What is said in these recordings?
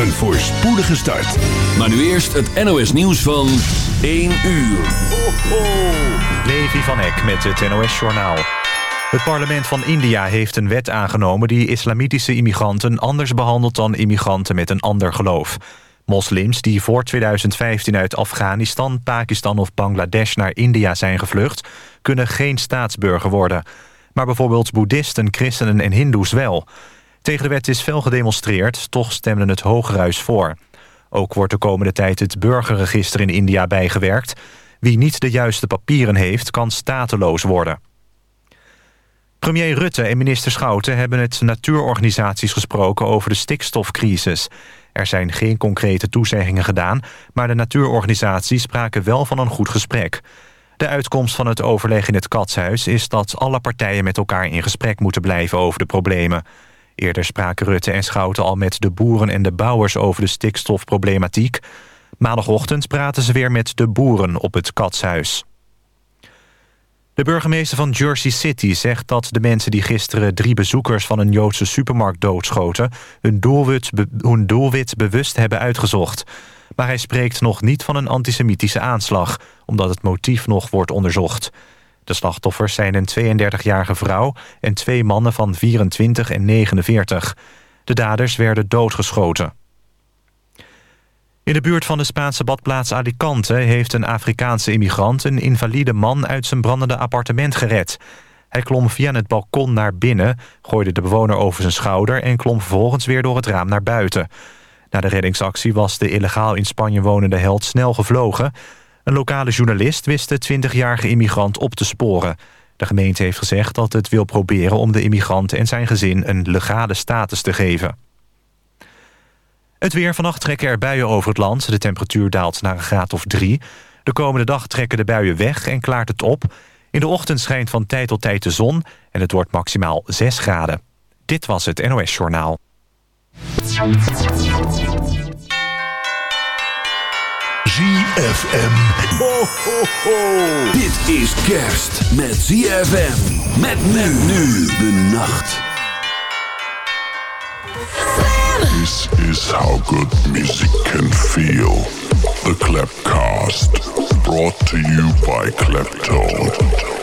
Een voorspoedige start. Maar nu eerst het NOS nieuws van 1 uur. Ho, ho. Levi van Eck met het NOS Journaal. Het parlement van India heeft een wet aangenomen... die islamitische immigranten anders behandelt dan immigranten met een ander geloof. Moslims die voor 2015 uit Afghanistan, Pakistan of Bangladesh naar India zijn gevlucht... kunnen geen staatsburger worden. Maar bijvoorbeeld boeddhisten, christenen en hindoes wel... Tegen de wet is fel gedemonstreerd, toch stemde het Hogerhuis voor. Ook wordt de komende tijd het burgerregister in India bijgewerkt. Wie niet de juiste papieren heeft, kan stateloos worden. Premier Rutte en minister Schouten hebben het natuurorganisaties gesproken over de stikstofcrisis. Er zijn geen concrete toezeggingen gedaan, maar de natuurorganisaties spraken wel van een goed gesprek. De uitkomst van het overleg in het Katshuis is dat alle partijen met elkaar in gesprek moeten blijven over de problemen. Eerder spraken Rutte en Schouten al met de boeren en de bouwers over de stikstofproblematiek. Maandagochtend praten ze weer met de boeren op het Katshuis. De burgemeester van Jersey City zegt dat de mensen die gisteren drie bezoekers van een Joodse supermarkt doodschoten hun doelwit, hun doelwit bewust hebben uitgezocht. Maar hij spreekt nog niet van een antisemitische aanslag, omdat het motief nog wordt onderzocht. De slachtoffers zijn een 32-jarige vrouw en twee mannen van 24 en 49. De daders werden doodgeschoten. In de buurt van de Spaanse badplaats Alicante... heeft een Afrikaanse immigrant een invalide man uit zijn brandende appartement gered. Hij klom via het balkon naar binnen, gooide de bewoner over zijn schouder... en klom vervolgens weer door het raam naar buiten. Na de reddingsactie was de illegaal in Spanje wonende held snel gevlogen... Een lokale journalist wist de 20-jarige immigrant op te sporen. De gemeente heeft gezegd dat het wil proberen om de immigrant en zijn gezin een legale status te geven. Het weer vannacht trekken er buien over het land. De temperatuur daalt naar een graad of drie. De komende dag trekken de buien weg en klaart het op. In de ochtend schijnt van tijd tot tijd de zon en het wordt maximaal 6 graden. Dit was het NOS Journaal. ZFM. Ho, ho, ho. Dit is kerst met ZFM. Met men nu de nacht. This is how good music can feel. The Klepcast. Brought to you by Kleptone.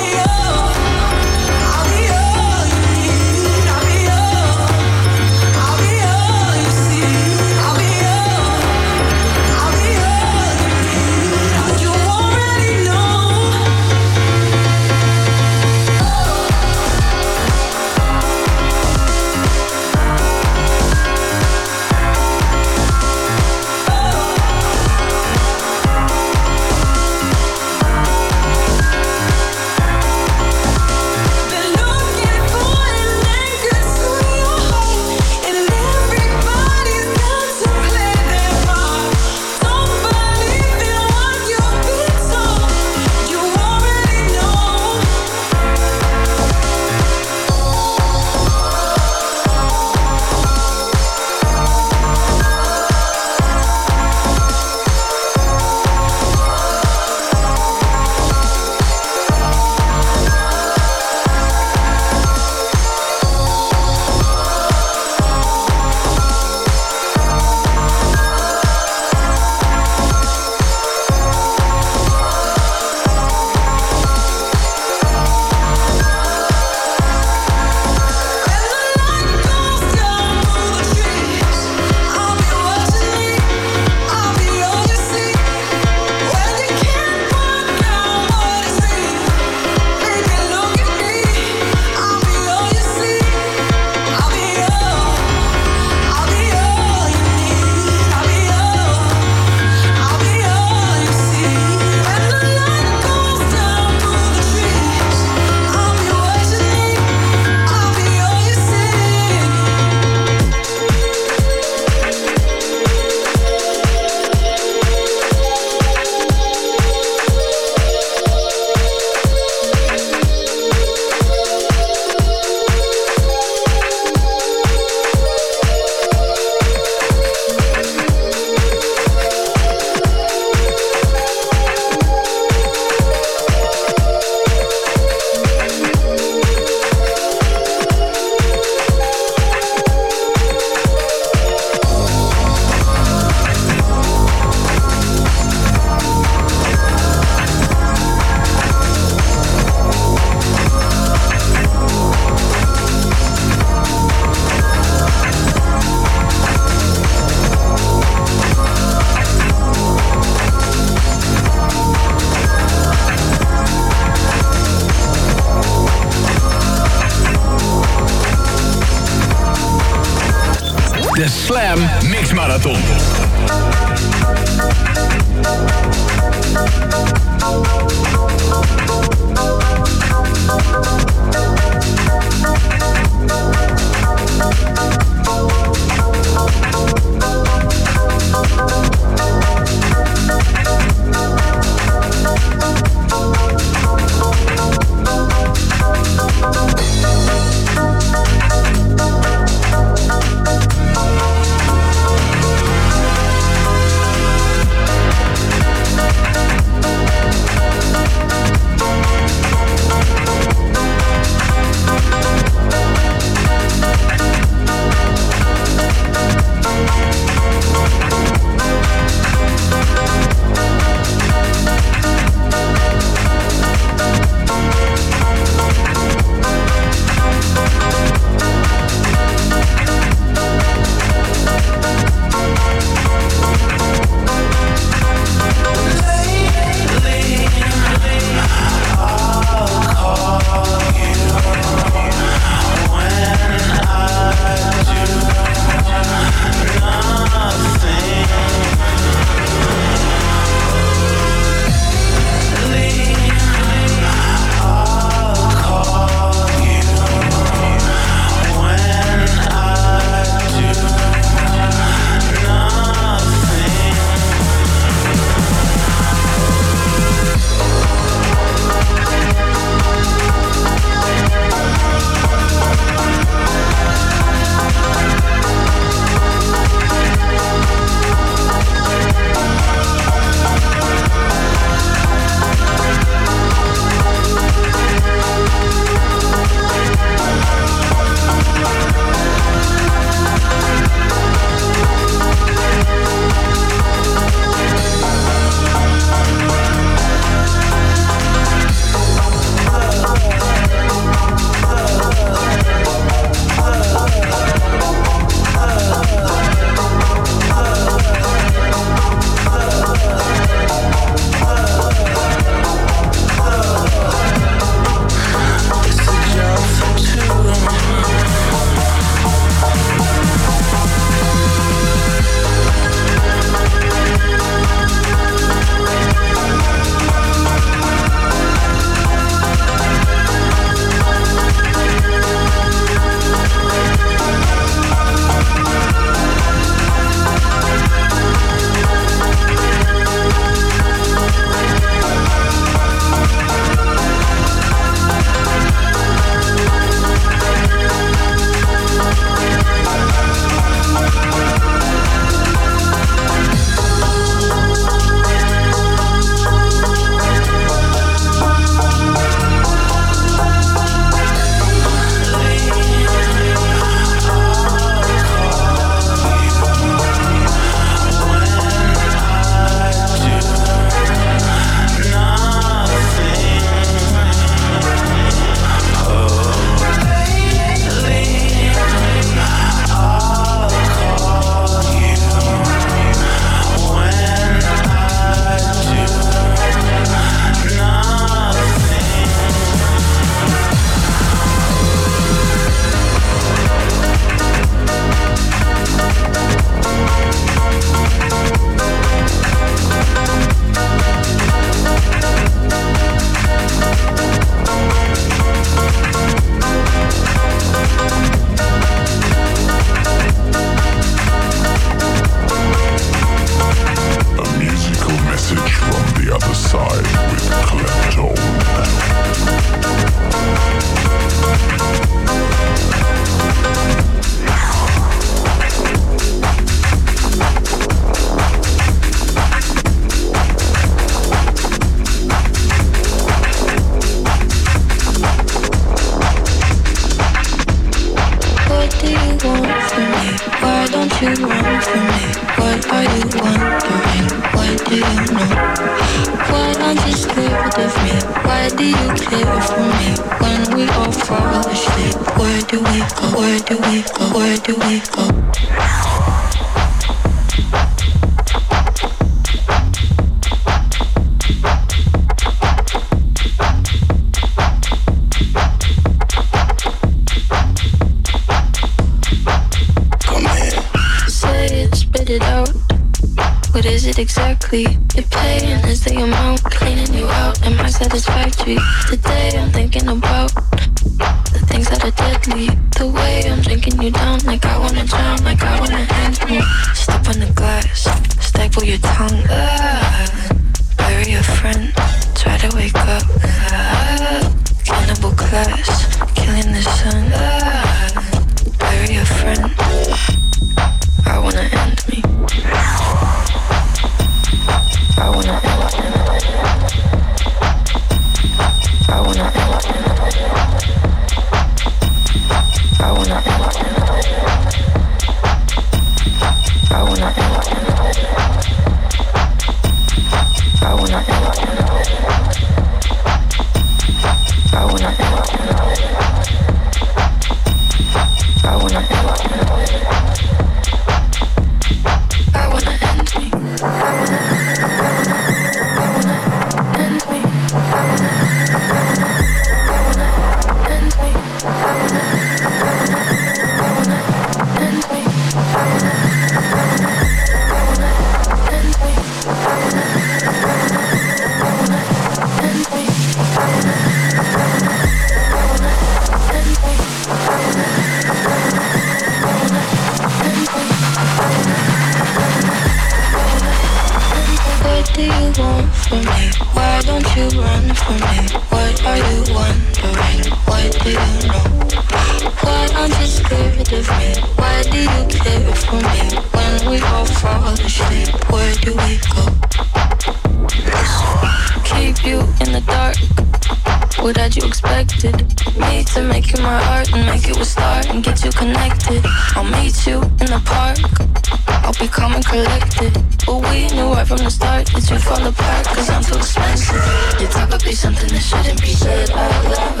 dancing from the cause I'm too expensive. Your talk would be something that shouldn't be said by loud.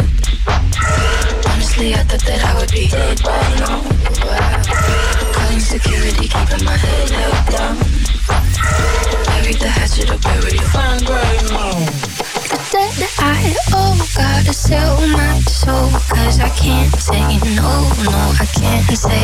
Honestly, I thought that I would be dead by now. Calling security, keeping my head held down. Bury the hatchet or bury right fine The Said that I, oh, gotta sell my soul Cause I can't say no, no, I can't say